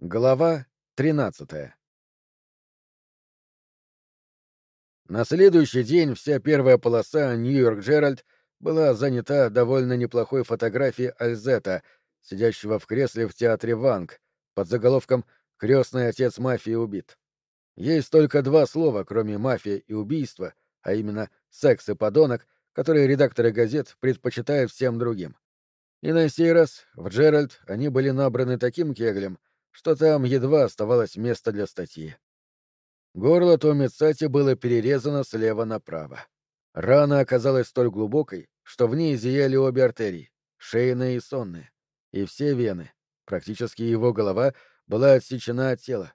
Глава 13 На следующий день вся первая полоса «Нью-Йорк Джеральд» была занята довольно неплохой фотографией Альзета, сидящего в кресле в театре Ванг, под заголовком «Крестный отец мафии убит». Есть только два слова, кроме «мафия» и «убийство», а именно «секс» и «подонок», которые редакторы газет предпочитают всем другим. И на сей раз в Джеральд они были набраны таким кеглем, что там едва оставалось место для статьи. Горло Томми Цати было перерезано слева направо. Рана оказалась столь глубокой, что в ней зияли обе артерии, шейные и сонные, и все вены. Практически его голова была отсечена от тела.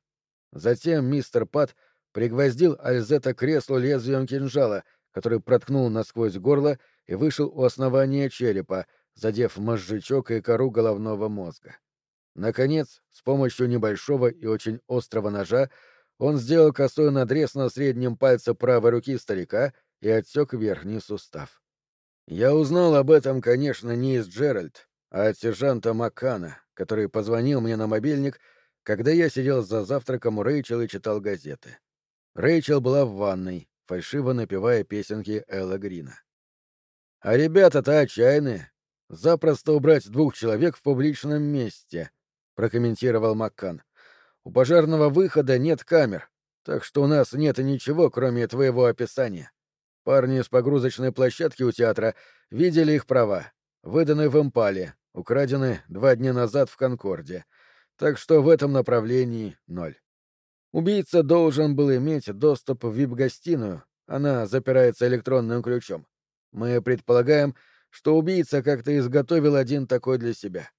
Затем мистер Пат пригвоздил Альзета к креслу лезвием кинжала, который проткнул насквозь горло и вышел у основания черепа, задев мозжечок и кору головного мозга. Наконец, с помощью небольшого и очень острого ножа, он сделал косой надрез на среднем пальце правой руки старика и отсек верхний сустав. Я узнал об этом, конечно, не из Джеральд, а от сержанта Маккана, который позвонил мне на мобильник, когда я сидел за завтраком у Рэйчел и читал газеты. Рэйчел была в ванной, фальшиво напевая песенки Элла Грина. А ребята-то отчаянные. Запросто убрать двух человек в публичном месте —— прокомментировал Маккан. «У пожарного выхода нет камер, так что у нас нет ничего, кроме твоего описания. Парни с погрузочной площадки у театра видели их права, выданы в Импале, украдены два дня назад в Конкорде, так что в этом направлении ноль. Убийца должен был иметь доступ в вип-гостиную, она запирается электронным ключом. Мы предполагаем, что убийца как-то изготовил один такой для себя.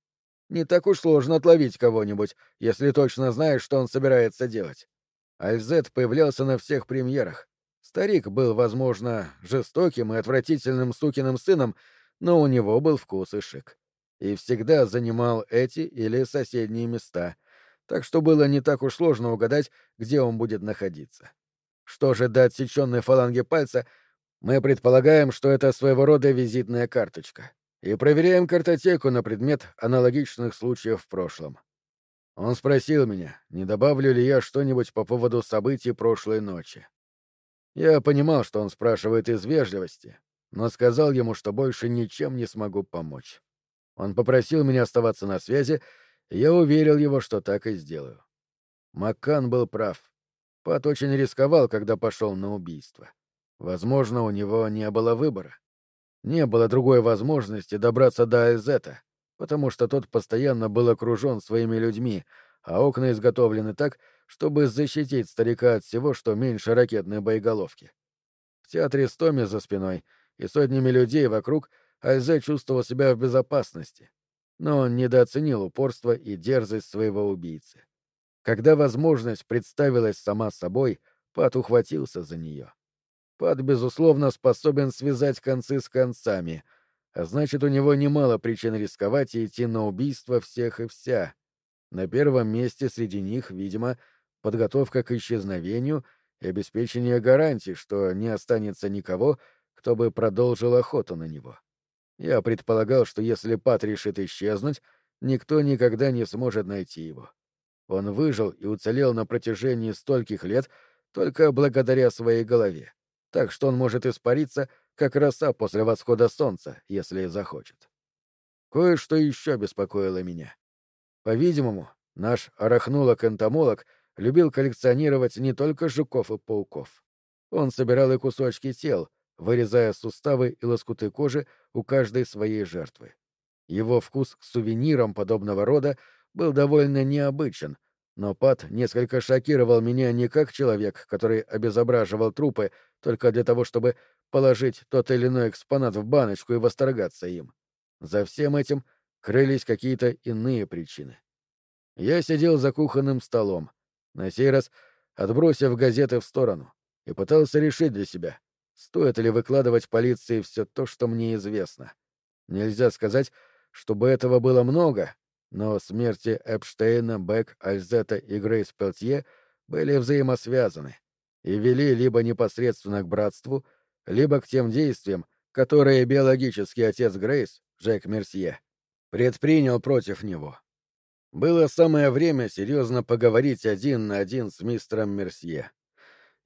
Не так уж сложно отловить кого-нибудь, если точно знаешь, что он собирается делать. Альзет появлялся на всех премьерах. Старик был, возможно, жестоким и отвратительным сукиным сыном, но у него был вкус и шик. И всегда занимал эти или соседние места, так что было не так уж сложно угадать, где он будет находиться. Что же до отсеченной фаланги пальца, мы предполагаем, что это своего рода визитная карточка и проверяем картотеку на предмет аналогичных случаев в прошлом. Он спросил меня, не добавлю ли я что-нибудь по поводу событий прошлой ночи. Я понимал, что он спрашивает из вежливости, но сказал ему, что больше ничем не смогу помочь. Он попросил меня оставаться на связи, и я уверил его, что так и сделаю. Маккан был прав. Пат очень рисковал, когда пошел на убийство. Возможно, у него не было выбора. Не было другой возможности добраться до Альзета, потому что тот постоянно был окружен своими людьми, а окна изготовлены так, чтобы защитить старика от всего, что меньше ракетной боеголовки. В театре с Томми за спиной и сотнями людей вокруг Альзе чувствовал себя в безопасности, но он недооценил упорство и дерзость своего убийцы. Когда возможность представилась сама собой, Пат ухватился за нее. Пат, безусловно, способен связать концы с концами, а значит, у него немало причин рисковать и идти на убийство всех и вся. На первом месте среди них, видимо, подготовка к исчезновению и обеспечение гарантий, что не останется никого, кто бы продолжил охоту на него. Я предполагал, что если Пат решит исчезнуть, никто никогда не сможет найти его. Он выжил и уцелел на протяжении стольких лет только благодаря своей голове так что он может испариться, как роса после восхода солнца, если захочет. Кое-что еще беспокоило меня. По-видимому, наш арахнолог-энтомолог любил коллекционировать не только жуков и пауков. Он собирал и кусочки тел, вырезая суставы и лоскуты кожи у каждой своей жертвы. Его вкус к сувенирам подобного рода был довольно необычен, но Пат несколько шокировал меня не как человек, который обезображивал трупы только для того, чтобы положить тот или иной экспонат в баночку и восторгаться им. За всем этим крылись какие-то иные причины. Я сидел за кухонным столом, на сей раз отбросив газеты в сторону, и пытался решить для себя, стоит ли выкладывать полиции все то, что мне известно. Нельзя сказать, чтобы этого было много, но смерти Эпштейна, Бек, Альзета и Грейс Пелтье были взаимосвязаны и вели либо непосредственно к братству, либо к тем действиям, которые биологический отец Грейс, Джек Мерсье, предпринял против него. Было самое время серьезно поговорить один на один с мистером Мерсье.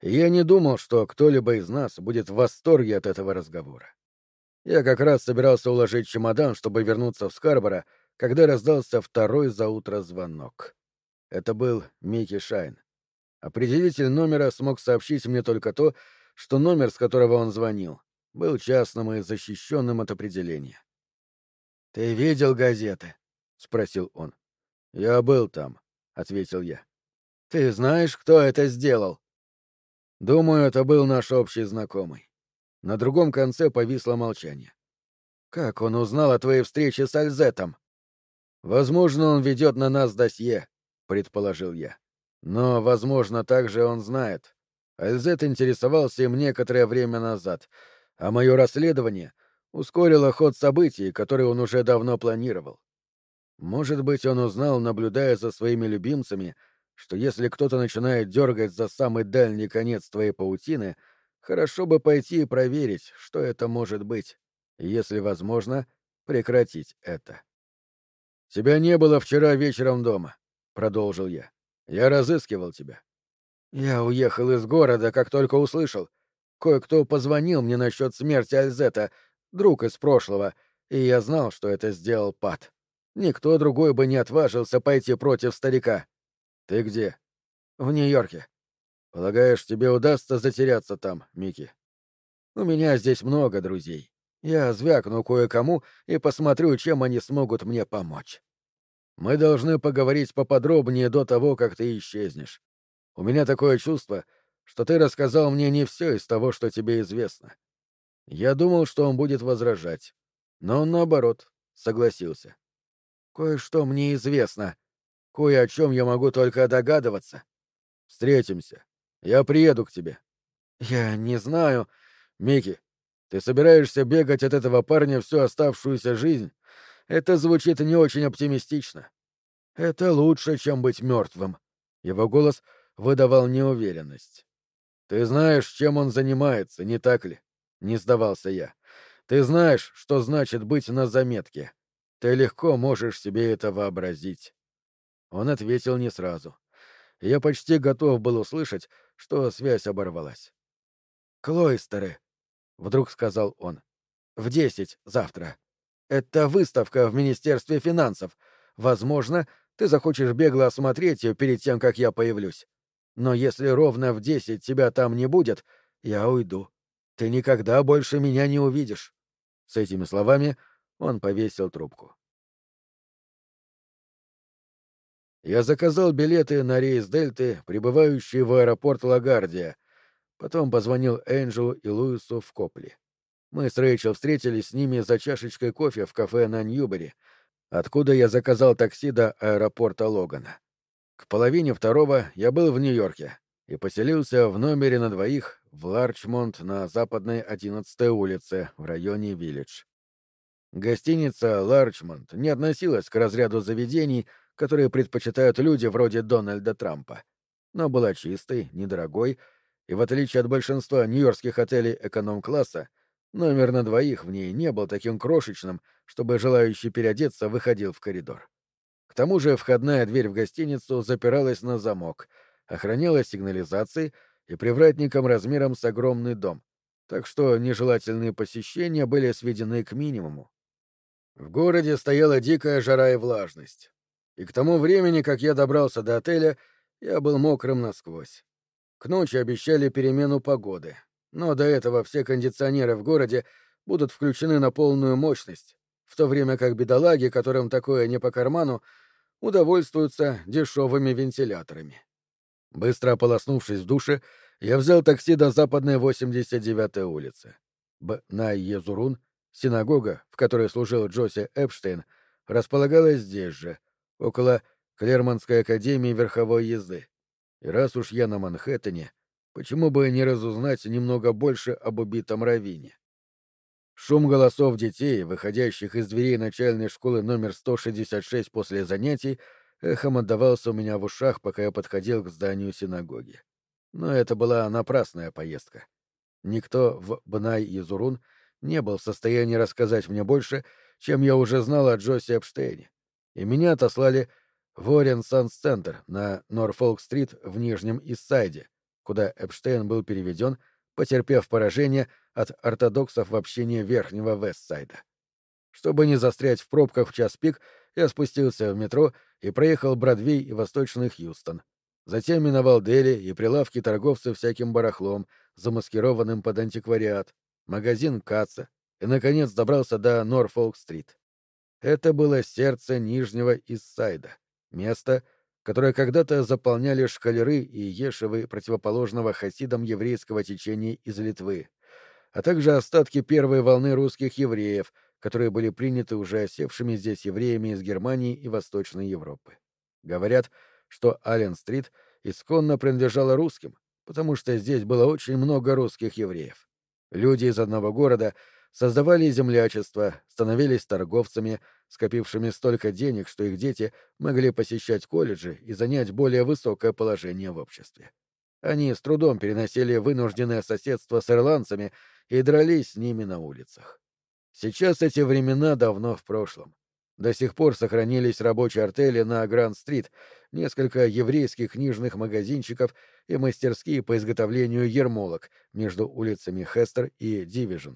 Я не думал, что кто-либо из нас будет в восторге от этого разговора. Я как раз собирался уложить чемодан, чтобы вернуться в Скарборо, когда раздался второй за утро звонок. Это был Микки Шайн. Определитель номера смог сообщить мне только то, что номер, с которого он звонил, был частным и защищенным от определения. «Ты видел газеты?» — спросил он. «Я был там», — ответил я. «Ты знаешь, кто это сделал?» «Думаю, это был наш общий знакомый». На другом конце повисло молчание. «Как он узнал о твоей встрече с Альзетом?» «Возможно, он ведет на нас досье», — предположил я. «Но, возможно, также он знает. Альзет интересовался им некоторое время назад, а мое расследование ускорило ход событий, которые он уже давно планировал. Может быть, он узнал, наблюдая за своими любимцами, что если кто-то начинает дергать за самый дальний конец твоей паутины, хорошо бы пойти и проверить, что это может быть, и, если возможно, прекратить это. «Тебя не было вчера вечером дома», — продолжил я. «Я разыскивал тебя». «Я уехал из города, как только услышал. Кое-кто позвонил мне насчет смерти Альзета, друг из прошлого, и я знал, что это сделал Пат. Никто другой бы не отважился пойти против старика. Ты где? В Нью-Йорке. Полагаешь, тебе удастся затеряться там, Микки? У меня здесь много друзей. Я звякну кое-кому и посмотрю, чем они смогут мне помочь. Мы должны поговорить поподробнее до того, как ты исчезнешь. У меня такое чувство, что ты рассказал мне не все из того, что тебе известно. Я думал, что он будет возражать, но он, наоборот, согласился. Кое-что мне известно. Кое о чем я могу только догадываться. Встретимся. Я приеду к тебе. Я не знаю. Микки, ты собираешься бегать от этого парня всю оставшуюся жизнь? Это звучит не очень оптимистично. Это лучше, чем быть мертвым. Его голос выдавал неуверенность. Ты знаешь, чем он занимается, не так ли? Не сдавался я. Ты знаешь, что значит быть на заметке. Ты легко можешь себе это вообразить. Он ответил не сразу. Я почти готов был услышать, что связь оборвалась. «Клойстеры», — вдруг сказал он, — «в десять завтра. Это выставка в Министерстве финансов. Возможно, ты захочешь бегло осмотреть ее перед тем, как я появлюсь. Но если ровно в десять тебя там не будет, я уйду. Ты никогда больше меня не увидишь». С этими словами он повесил трубку. Я заказал билеты на рейс Дельты, прибывающий в аэропорт Лагардия. Потом позвонил Энджелу и Луису в Копли. Мы с Рэйчел встретились с ними за чашечкой кофе в кафе на Ньюбери, откуда я заказал такси до аэропорта Логана. К половине второго я был в Нью-Йорке и поселился в номере на двоих в Ларчмонт на западной 11-й улице в районе Виллидж. Гостиница «Ларчмонт» не относилась к разряду заведений, которые предпочитают люди вроде Дональда Трампа, но была чистой, недорогой, и в отличие от большинства нью-йоркских отелей эконом-класса, номер на двоих в ней не был таким крошечным, чтобы желающий переодеться выходил в коридор. К тому же входная дверь в гостиницу запиралась на замок, охранялась сигнализацией и привратником размером с огромный дом, так что нежелательные посещения были сведены к минимуму. В городе стояла дикая жара и влажность. И к тому времени, как я добрался до отеля, я был мокрым насквозь. К ночи обещали перемену погоды, но до этого все кондиционеры в городе будут включены на полную мощность, в то время как бедолаги, которым такое не по карману, удовольствуются дешевыми вентиляторами. Быстро ополоснувшись в душе, я взял такси до западной 89-й улицы. Б. На Езурун Синагога, в которой служил Джоси Эпштейн, располагалась здесь же, около Клермонской академии верховой езды. И раз уж я на Манхэттене, почему бы не разузнать немного больше об убитом Равине? Шум голосов детей, выходящих из дверей начальной школы номер 166 после занятий, эхом отдавался у меня в ушах, пока я подходил к зданию синагоги. Но это была напрасная поездка. Никто в Бнай-Езурун не был в состоянии рассказать мне больше, чем я уже знал о Джосе Эпштейне, и меня отослали в Ориен Санс-центр на Норфолк-стрит в Нижнем Иссайде, куда Эпштейн был переведен, потерпев поражение от ортодоксов в общении Верхнего Вестсайда. Чтобы не застрять в пробках в час пик, я спустился в метро и проехал Бродвей и Восточный Хьюстон. Затем миновал Дели и прилавки торговцев всяким барахлом, замаскированным под антиквариат, магазин Каца, и, наконец, добрался до Норфолк-стрит. Это было сердце Нижнего Иссайда, место, которое когда-то заполняли шкалеры и ешевы противоположного хасидам еврейского течения из Литвы, а также остатки первой волны русских евреев, которые были приняты уже осевшими здесь евреями из Германии и Восточной Европы. Говорят, что Аллен-стрит исконно принадлежала русским, потому что здесь было очень много русских евреев. Люди из одного города создавали землячество, становились торговцами, скопившими столько денег, что их дети могли посещать колледжи и занять более высокое положение в обществе. Они с трудом переносили вынужденное соседство с ирландцами и дрались с ними на улицах. Сейчас эти времена давно в прошлом. До сих пор сохранились рабочие артели на Гранд-стрит, несколько еврейских книжных магазинчиков и мастерские по изготовлению ермолок между улицами Хестер и Дивижн.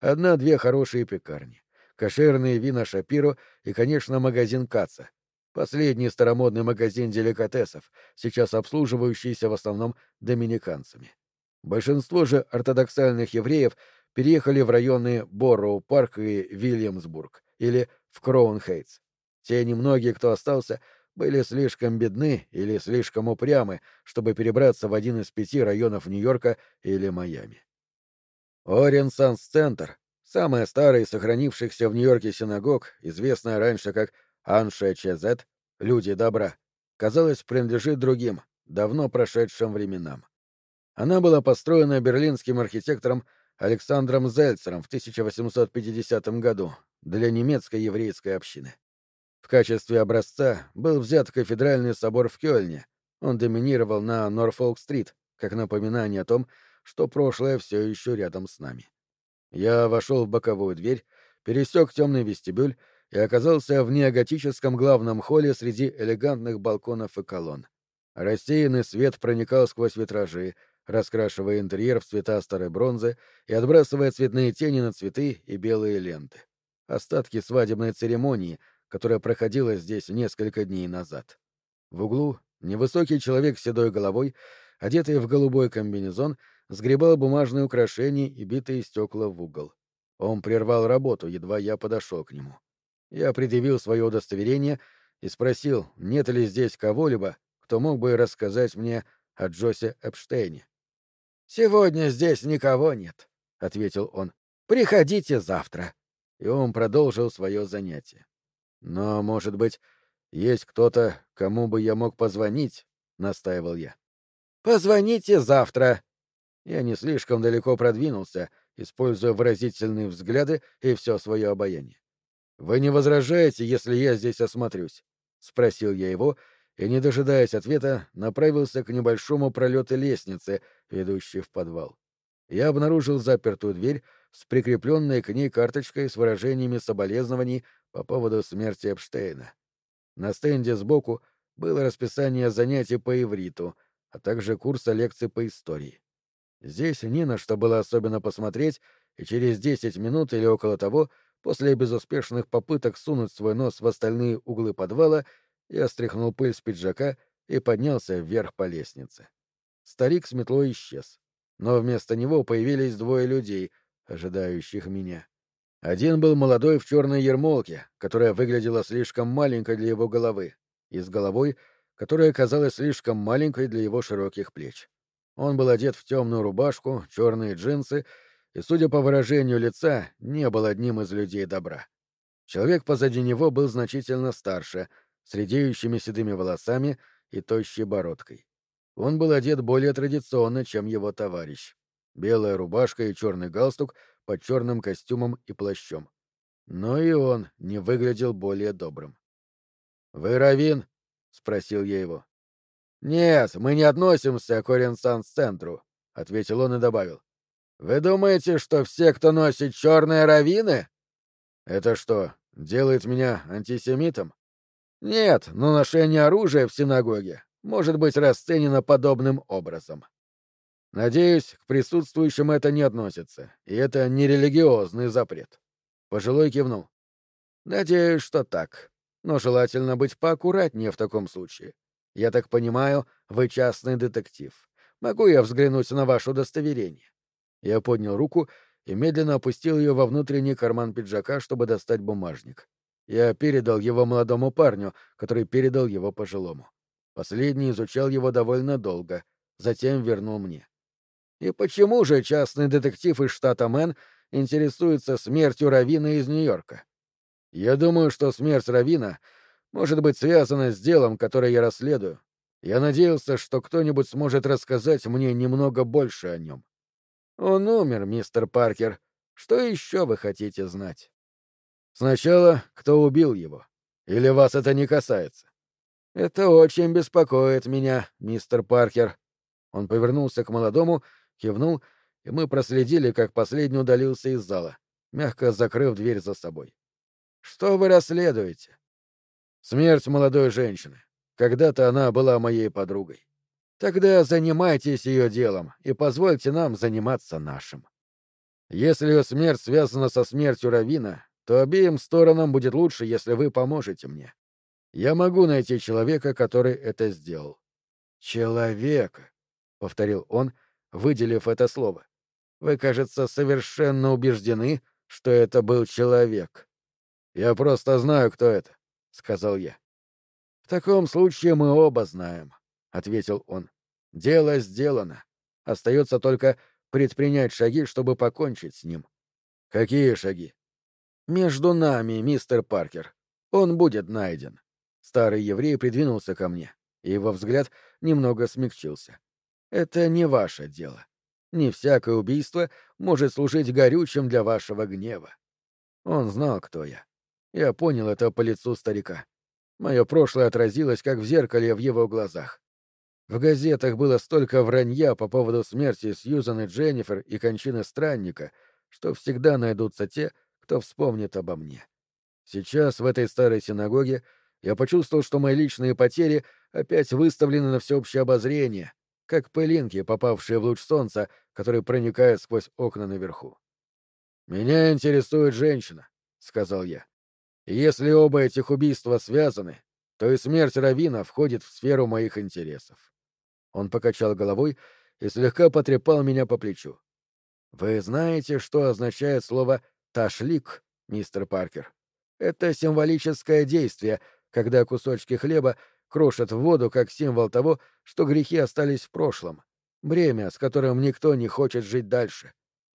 Одна-две хорошие пекарни, кошерные вина Шапиро и, конечно, магазин Каца. Последний старомодный магазин деликатесов, сейчас обслуживающийся в основном доминиканцами. Большинство же ортодоксальных евреев переехали в районы Борроу-парк и Вильямсбург или в Кроунхейтс. Те немногие, кто остался, были слишком бедны или слишком упрямы, чтобы перебраться в один из пяти районов Нью-Йорка или Майами. Оренсанс-центр, самая старая из сохранившихся в Нью-Йорке синагог, известная раньше как Анше Чезет, люди добра, казалось, принадлежит другим, давно прошедшим временам. Она была построена берлинским архитектором Александром Зельцером в 1850 году для немецкой еврейской общины. В качестве образца был взят кафедральный собор в Кёльне. Он доминировал на Норфолк-стрит, как напоминание о том, что прошлое все еще рядом с нами. Я вошел в боковую дверь, пересек темный вестибюль и оказался в неоготическом главном холле среди элегантных балконов и колонн. Рассеянный свет проникал сквозь витражи, раскрашивая интерьер в цвета старой бронзы и отбрасывая цветные тени на цветы и белые ленты. Остатки свадебной церемонии, которая проходила здесь несколько дней назад. В углу невысокий человек с седой головой, одетый в голубой комбинезон, сгребал бумажные украшения и битые стекла в угол. Он прервал работу, едва я подошел к нему. Я предъявил свое удостоверение и спросил, нет ли здесь кого-либо, кто мог бы рассказать мне о Джосе Эпштейне. «Сегодня здесь никого нет», — ответил он. «Приходите завтра». И он продолжил свое занятие. «Но, может быть, есть кто-то, кому бы я мог позвонить?» — настаивал я. «Позвоните завтра», я не слишком далеко продвинулся, используя выразительные взгляды и все свое обаяние. «Вы не возражаете, если я здесь осмотрюсь?» — спросил я его, и, не дожидаясь ответа, направился к небольшому пролету лестницы, ведущей в подвал. Я обнаружил запертую дверь с прикрепленной к ней карточкой с выражениями соболезнований по поводу смерти Эпштейна. На стенде сбоку было расписание занятий по ивриту, а также курса лекций по истории. Здесь не на что было особенно посмотреть, и через десять минут или около того, после безуспешных попыток сунуть свой нос в остальные углы подвала, я стряхнул пыль с пиджака и поднялся вверх по лестнице. Старик с метлой исчез, но вместо него появились двое людей, ожидающих меня. Один был молодой в черной ермолке, которая выглядела слишком маленькой для его головы, и с головой, которая казалась слишком маленькой для его широких плеч. Он был одет в темную рубашку, черные джинсы и, судя по выражению лица, не был одним из людей добра. Человек позади него был значительно старше, с редеющими седыми волосами и тощей бородкой. Он был одет более традиционно, чем его товарищ. Белая рубашка и черный галстук под черным костюмом и плащом. Но и он не выглядел более добрым. «Вы Равин?» — спросил я его. «Нет, мы не относимся к Оренсанс-центру», — ответил он и добавил. «Вы думаете, что все, кто носит черные равины?» «Это что, делает меня антисемитом?» Нет, но ношение оружия в синагоге может быть расценено подобным образом. Надеюсь, к присутствующим это не относится, и это не религиозный запрет. Пожилой кивнул. Надеюсь, что так. Но желательно быть поаккуратнее в таком случае. Я так понимаю, вы частный детектив. Могу я взглянуть на ваше удостоверение? Я поднял руку и медленно опустил ее во внутренний карман пиджака, чтобы достать бумажник. Я передал его молодому парню, который передал его пожилому. Последний изучал его довольно долго, затем вернул мне. И почему же частный детектив из штата Мэн интересуется смертью Равина из Нью-Йорка? Я думаю, что смерть Равина может быть связана с делом, которое я расследую. Я надеялся, что кто-нибудь сможет рассказать мне немного больше о нем. Он умер, мистер Паркер. Что еще вы хотите знать? Сначала, кто убил его? Или вас это не касается? Это очень беспокоит меня, мистер Паркер. Он повернулся к молодому кивнул, и мы проследили, как последний удалился из зала, мягко закрыв дверь за собой. «Что вы расследуете?» «Смерть молодой женщины. Когда-то она была моей подругой. Тогда занимайтесь ее делом и позвольте нам заниматься нашим. Если ее смерть связана со смертью Равина, то обеим сторонам будет лучше, если вы поможете мне. Я могу найти человека, который это сделал. Человека, повторил он, — выделив это слово. Вы, кажется, совершенно убеждены, что это был человек. Я просто знаю, кто это, сказал я. В таком случае мы оба знаем, ответил он. Дело сделано. Остается только предпринять шаги, чтобы покончить с ним. Какие шаги? Между нами, мистер Паркер. Он будет найден. Старый еврей придвинулся ко мне, и его взгляд немного смягчился. Это не ваше дело. Не всякое убийство может служить горючим для вашего гнева. Он знал, кто я. Я понял это по лицу старика. Мое прошлое отразилось, как в зеркале в его глазах. В газетах было столько вранья по поводу смерти Сьюзан и Дженнифер и кончины странника, что всегда найдутся те, кто вспомнит обо мне. Сейчас в этой старой синагоге я почувствовал, что мои личные потери опять выставлены на всеобщее обозрение, как пылинки, попавшие в луч солнца, который проникает сквозь окна наверху. «Меня интересует женщина», — сказал я. «Если оба этих убийства связаны, то и смерть Равина входит в сферу моих интересов». Он покачал головой и слегка потрепал меня по плечу. «Вы знаете, что означает слово «ташлик», мистер Паркер? Это символическое действие, когда кусочки хлеба крошат в воду как символ того, что грехи остались в прошлом, бремя, с которым никто не хочет жить дальше.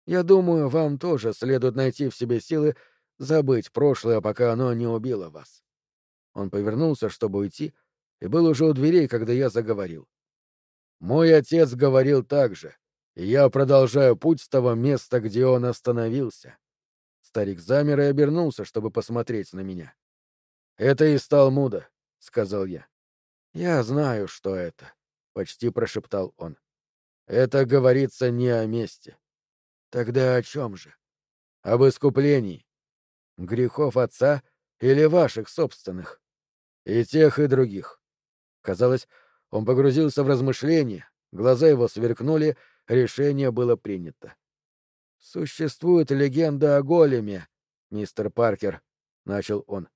Я думаю, вам тоже следует найти в себе силы забыть прошлое, пока оно не убило вас. Он повернулся, чтобы уйти, и был уже у дверей, когда я заговорил. Мой отец говорил так же, и я продолжаю путь с того места, где он остановился. Старик замер и обернулся, чтобы посмотреть на меня. «Это из Талмуда», — сказал я. «Я знаю, что это», — почти прошептал он. «Это говорится не о месте». «Тогда о чем же?» «Об искуплении. Грехов отца или ваших собственных?» «И тех, и других». Казалось, он погрузился в размышления, глаза его сверкнули, решение было принято. «Существует легенда о големе, мистер Паркер», — начал он.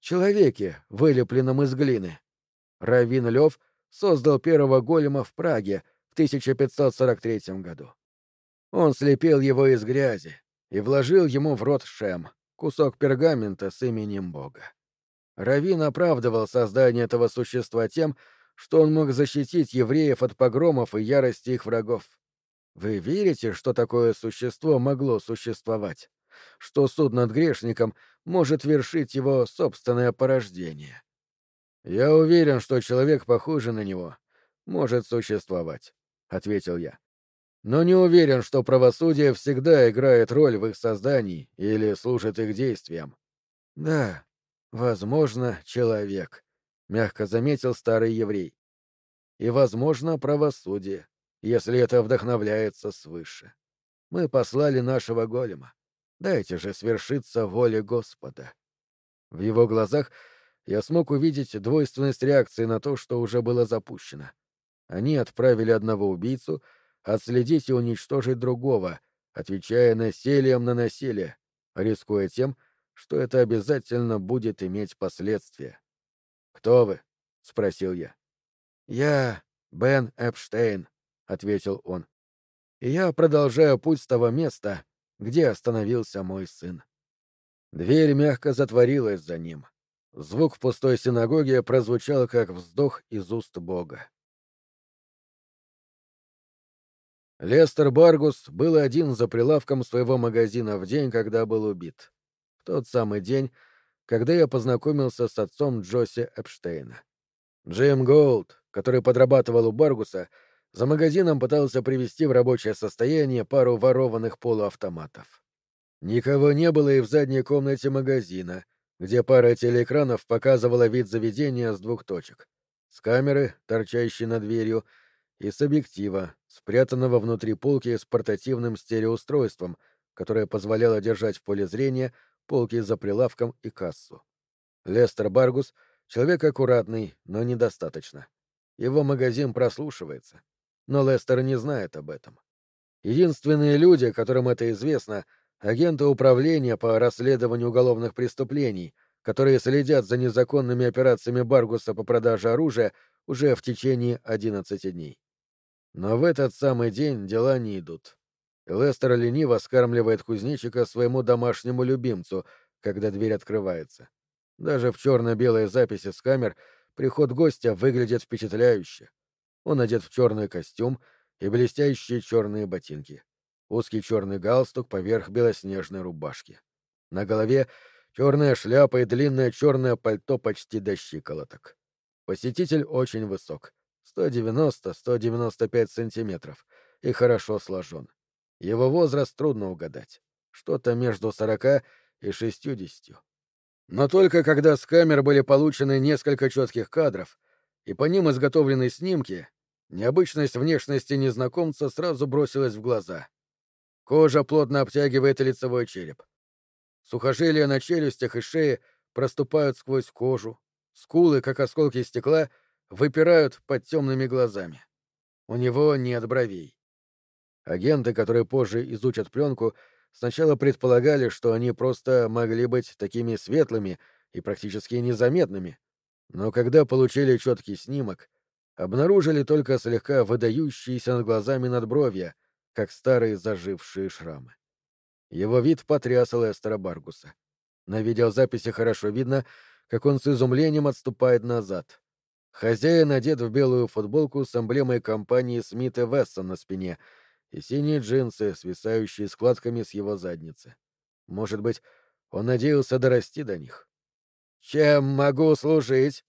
«Человеке, вылепленном из глины. Равин Лев создал первого голема в Праге в 1543 году. Он слепил его из грязи и вложил ему в рот шем, кусок пергамента с именем Бога. Равин оправдывал создание этого существа тем, что он мог защитить евреев от погромов и ярости их врагов. Вы верите, что такое существо могло существовать? Что суд над грешником может вершить его собственное порождение? «Я уверен, что человек, похожий на него, может существовать», — ответил я. «Но не уверен, что правосудие всегда играет роль в их создании или служит их действиям». «Да, возможно, человек», — мягко заметил старый еврей. «И, возможно, правосудие, если это вдохновляется свыше. Мы послали нашего голема. Дайте же свершиться воле Господа». В его глазах я смог увидеть двойственность реакции на то, что уже было запущено. Они отправили одного убийцу отследить и уничтожить другого, отвечая насилием на насилие, рискуя тем, что это обязательно будет иметь последствия. «Кто вы?» — спросил я. «Я Бен Эпштейн», — ответил он. «И я продолжаю путь с того места, где остановился мой сын». Дверь мягко затворилась за ним. Звук в пустой синагоге прозвучал, как вздох из уст Бога. Лестер Баргус был один за прилавком своего магазина в день, когда был убит. В тот самый день, когда я познакомился с отцом Джоси Эпштейна. Джим Голд, который подрабатывал у Баргуса, за магазином пытался привести в рабочее состояние пару ворованных полуавтоматов. Никого не было и в задней комнате магазина, где пара телеэкранов показывала вид заведения с двух точек. С камеры, торчащей над дверью, и с объектива, спрятанного внутри полки с портативным стереоустройством, которое позволяло держать в поле зрения полки за прилавком и кассу. Лестер Баргус — человек аккуратный, но недостаточно. Его магазин прослушивается. Но Лестер не знает об этом. Единственные люди, которым это известно — агенты управления по расследованию уголовных преступлений, которые следят за незаконными операциями Баргуса по продаже оружия уже в течение 11 дней. Но в этот самый день дела не идут. Лестер лениво скармливает кузнечика своему домашнему любимцу, когда дверь открывается. Даже в черно-белой записи с камер приход гостя выглядит впечатляюще. Он одет в черный костюм и блестящие черные ботинки узкий черный галстук поверх белоснежной рубашки. На голове черная шляпа и длинное черное пальто почти до щиколоток. Посетитель очень высок — 190-195 сантиметров, и хорошо сложен. Его возраст трудно угадать. Что-то между 40 и 60. Но только когда с камер были получены несколько четких кадров, и по ним изготовлены снимки, необычность внешности незнакомца сразу бросилась в глаза. Кожа плотно обтягивает лицевой череп. Сухожилия на челюстях и шее проступают сквозь кожу. Скулы, как осколки стекла, выпирают под темными глазами. У него нет бровей. Агенты, которые позже изучат пленку, сначала предполагали, что они просто могли быть такими светлыми и практически незаметными. Но когда получили четкий снимок, обнаружили только слегка выдающиеся над глазами надбровья, как старые зажившие шрамы. Его вид потряс Лестера Баргуса. На видеозаписи хорошо видно, как он с изумлением отступает назад. Хозяин одет в белую футболку с эмблемой компании Смит и Вессон на спине и синие джинсы, свисающие складками с его задницы. Может быть, он надеялся дорасти до них. «Чем могу служить?»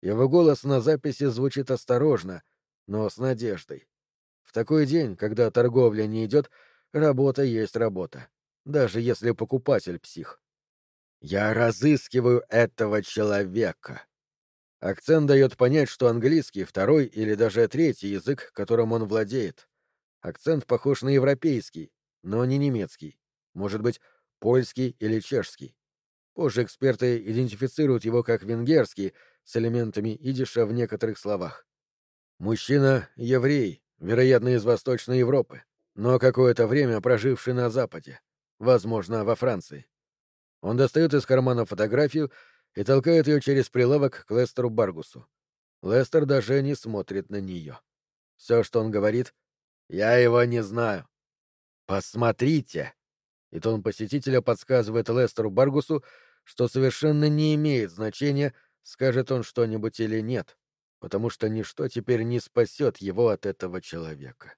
Его голос на записи звучит осторожно, но с надеждой. В такой день, когда торговля не идет, работа есть работа, даже если покупатель псих. Я разыскиваю этого человека. Акцент дает понять, что английский — второй или даже третий язык, которым он владеет. Акцент похож на европейский, но не немецкий. Может быть, польский или чешский. Позже эксперты идентифицируют его как венгерский, с элементами идиша в некоторых словах. Мужчина — еврей, вероятно, из Восточной Европы, но какое-то время проживший на Западе, возможно, во Франции. Он достает из кармана фотографию и толкает ее через прилавок к Лестеру Баргусу. Лестер даже не смотрит на нее. Все, что он говорит, «Я его не знаю». «Посмотрите!» И тон посетителя подсказывает Лестеру Баргусу, что совершенно не имеет значения, скажет он что-нибудь или нет потому что ничто теперь не спасет его от этого человека.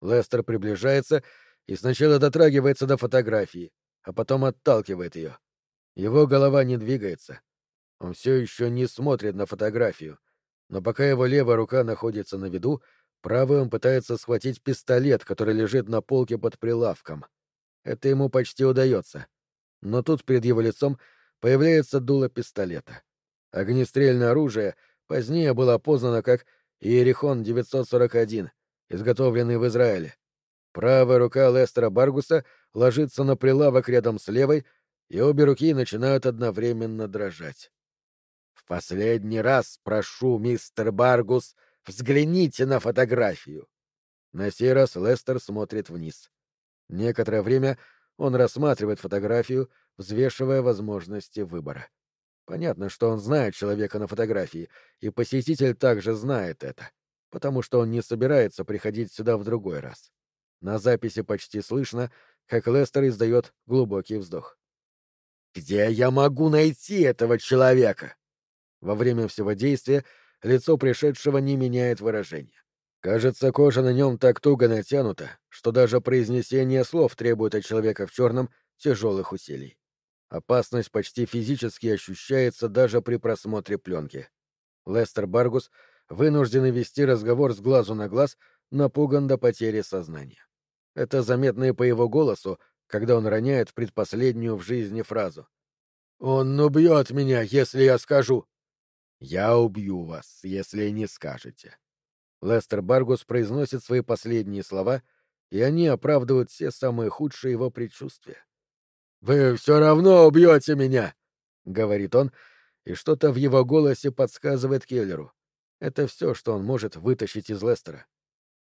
Лестер приближается и сначала дотрагивается до фотографии, а потом отталкивает ее. Его голова не двигается. Он все еще не смотрит на фотографию, но пока его левая рука находится на виду, правой он пытается схватить пистолет, который лежит на полке под прилавком. Это ему почти удается. Но тут перед его лицом появляется дуло пистолета. Огнестрельное оружие — Позднее было опознано как Иерихон 941, изготовленный в Израиле. Правая рука Лестера Баргуса ложится на прилавок рядом с левой, и обе руки начинают одновременно дрожать. последний раз прошу, мистер Баргус, взгляните на фотографию. На сей раз Лестер смотрит вниз. Некоторое время он рассматривает фотографию, взвешивая возможности выбора. Понятно, что он знает человека на фотографии, и посетитель также знает это, потому что он не собирается приходить сюда в другой раз. На записи почти слышно, как Лестер издает глубокий вздох. «Где я могу найти этого человека?» Во время всего действия лицо пришедшего не меняет выражения. Кажется, кожа на нем так туго натянута, что даже произнесение слов требует от человека в черном тяжелых усилий. Опасность почти физически ощущается даже при просмотре пленки. Лестер Баргус, вынужденный вести разговор с глазу на глаз, напуган до потери сознания. Это заметно и по его голосу, когда он роняет предпоследнюю в жизни фразу. «Он убьет меня, если я скажу!» «Я убью вас, если не скажете». Лестер Баргус произносит свои последние слова, и они оправдывают все самые худшие его предчувствия. «Вы все равно убьете меня!» — говорит он, и что-то в его голосе подсказывает Келлеру. Это все, что он может вытащить из Лестера.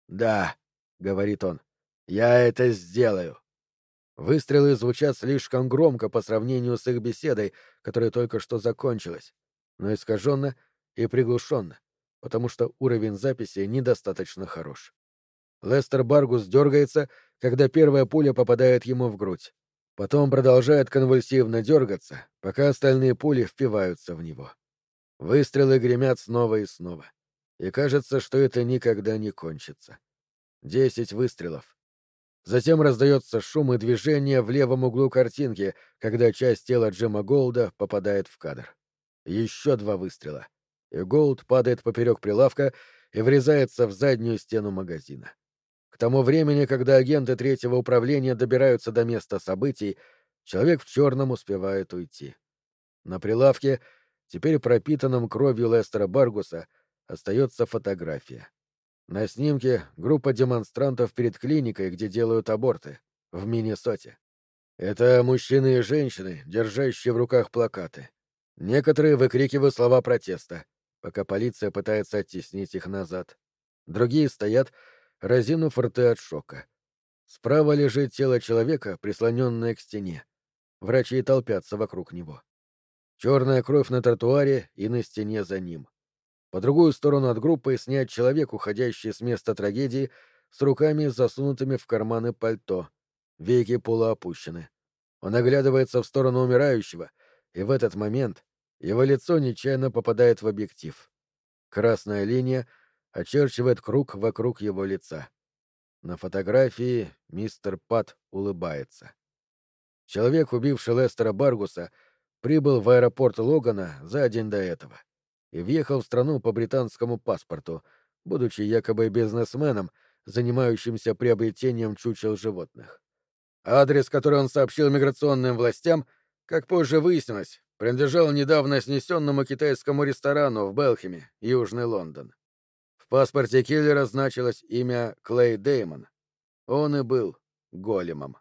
«Да», — говорит он, — «я это сделаю». Выстрелы звучат слишком громко по сравнению с их беседой, которая только что закончилась но искаженно и приглушенно, потому что уровень записи недостаточно хорош. Лестер Баргус дергается, когда первая пуля попадает ему в грудь. Потом продолжает конвульсивно дергаться, пока остальные пули впиваются в него. Выстрелы гремят снова и снова. И кажется, что это никогда не кончится. Десять выстрелов. Затем раздается шум и движение в левом углу картинки, когда часть тела Джима Голда попадает в кадр. Еще два выстрела. И Голд падает поперек прилавка и врезается в заднюю стену магазина. К тому времени, когда агенты третьего управления добираются до места событий, человек в черном успевает уйти. На прилавке, теперь пропитанном кровью Лестера Баргуса, остается фотография. На снимке группа демонстрантов перед клиникой, где делают аборты, в Миннесоте. Это мужчины и женщины, держащие в руках плакаты. Некоторые выкрикивают слова протеста, пока полиция пытается оттеснить их назад. Другие стоят, разинув рты от шока. Справа лежит тело человека, прислоненное к стене. Врачи толпятся вокруг него. Черная кровь на тротуаре и на стене за ним. По другую сторону от группы снять человек, уходящий с места трагедии, с руками засунутыми в карманы пальто. Веки полуопущены. Он оглядывается в сторону умирающего — и в этот момент его лицо нечаянно попадает в объектив. Красная линия очерчивает круг вокруг его лица. На фотографии мистер Пат улыбается. Человек, убивший Лестера Баргуса, прибыл в аэропорт Логана за день до этого и въехал в страну по британскому паспорту, будучи якобы бизнесменом, занимающимся приобретением чучел животных. Адрес, который он сообщил миграционным властям, как позже выяснилось, принадлежал недавно снесенному китайскому ресторану в Белхеме, Южный Лондон. В паспорте киллера значилось имя Клей Деймон. Он и был големом.